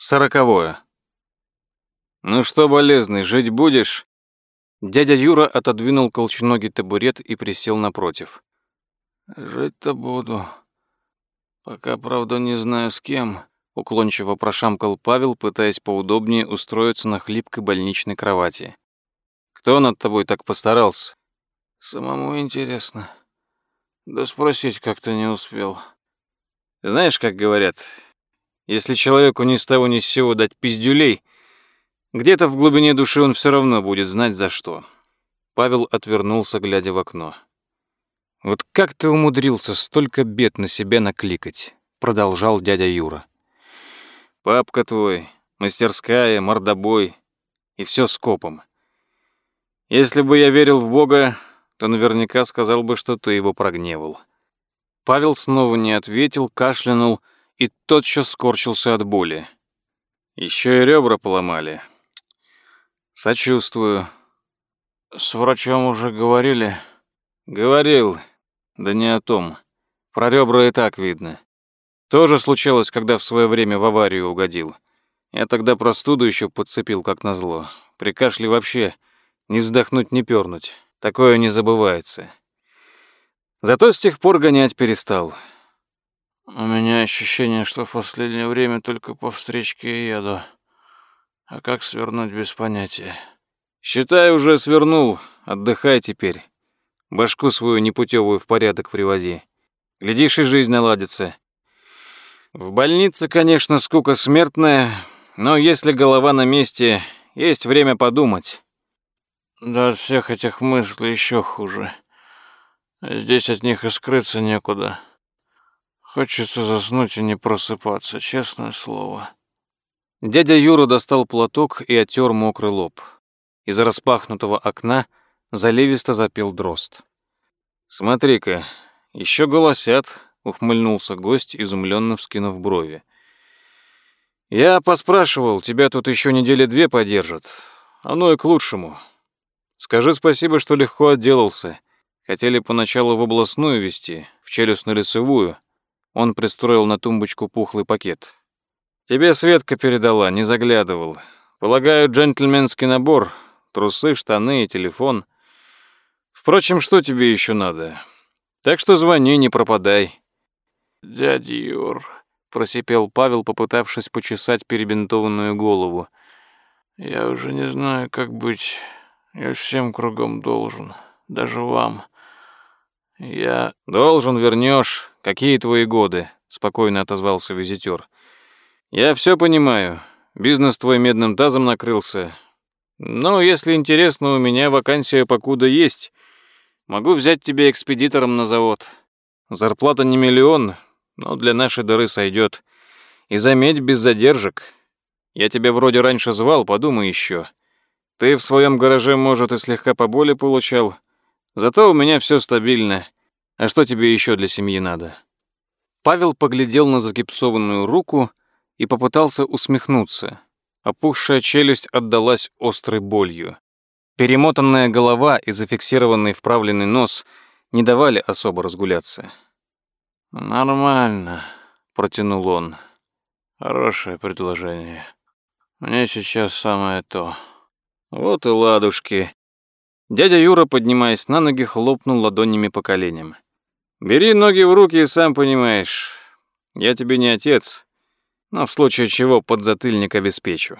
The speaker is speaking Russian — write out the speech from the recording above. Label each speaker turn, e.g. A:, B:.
A: Сороковое. «Ну что, болезный, жить будешь?» Дядя Юра отодвинул колченогий табурет и присел напротив.
B: «Жить-то буду. Пока, правда, не знаю с кем», — уклончиво прошамкал Павел, пытаясь поудобнее устроиться на хлипкой больничной кровати.
A: «Кто над тобой так постарался?»
B: «Самому интересно. Да спросить как-то не успел».
A: «Знаешь, как говорят, если человеку ни с того ни с сего дать пиздюлей, где-то в глубине души он все равно будет знать за что. Павел отвернулся, глядя в окно. «Вот как ты умудрился столько бед на себя накликать?» — продолжал дядя Юра. «Папка твой, мастерская, мордобой и все скопом. Если бы я верил в Бога, то наверняка сказал бы, что ты его прогневал». Павел снова не ответил, кашлянул — и тотчас скорчился от боли. Еще и ребра поломали. Сочувствую.
B: С врачом уже говорили?
A: Говорил, да не о том. Про ребра и так видно. Тоже случалось, когда в свое время в аварию угодил. Я тогда простуду еще подцепил, как назло. При кашле вообще не вздохнуть, не пернуть. Такое не забывается. Зато с тех пор гонять перестал.
B: У меня ощущение, что в последнее время только по встречке и еду. А как свернуть без понятия?
A: Считай, уже свернул. Отдыхай теперь. Башку свою непутевую в порядок привози. Глядишь, и жизнь наладится. В больнице, конечно, скука смертная, но если голова на месте, есть время подумать.
B: Да от всех этих мыслей еще хуже. Здесь от них и скрыться некуда. Хочется заснуть и не просыпаться, честное слово.
A: Дядя Юра достал платок и оттер мокрый лоб. Из распахнутого окна заливисто запел дрозд. «Смотри-ка, еще голосят», — ухмыльнулся гость, изумленно вскинув брови. «Я поспрашивал, тебя тут еще недели две подержат. Оно и к лучшему. Скажи спасибо, что легко отделался. Хотели поначалу в областную везти, в челюстно-лицевую, он пристроил на тумбочку пухлый пакет. «Тебе Светка передала, не заглядывал. Полагаю, джентльменский набор, трусы, штаны и телефон. Впрочем, что тебе еще надо? Так что звони, не пропадай».
B: «Дядя Юр», — просипел Павел, попытавшись почесать перебинтованную голову. «Я уже не знаю, как быть. Я всем кругом должен, даже вам. Я...»
A: «Должен, вернешь. Какие твои годы?» — спокойно отозвался визитер. «Я все понимаю. Бизнес твой медным тазом накрылся. Но если интересно, у меня вакансия покуда есть. Могу взять тебя экспедитором на завод. Зарплата не миллион, но для нашей дыры сойдет. И заметь, без задержек. Я тебя вроде раньше звал, подумай еще. Ты в своем гараже, может, и слегка поболее получал, Зато у меня все стабильно. А что тебе еще для семьи надо?» Павел поглядел на загипсованную руку и попытался усмехнуться. Опухшая челюсть отдалась острой болью. Перемотанная голова и зафиксированный вправленный нос не давали особо разгуляться.
B: «Нормально», — протянул он. «Хорошее предложение. Мне сейчас самое то».
A: «Вот и ладушки», Дядя Юра, поднимаясь на ноги, хлопнул ладонями по коленям. «Бери ноги в руки и сам понимаешь. Я тебе не отец, но в случае чего подзатыльник обеспечу».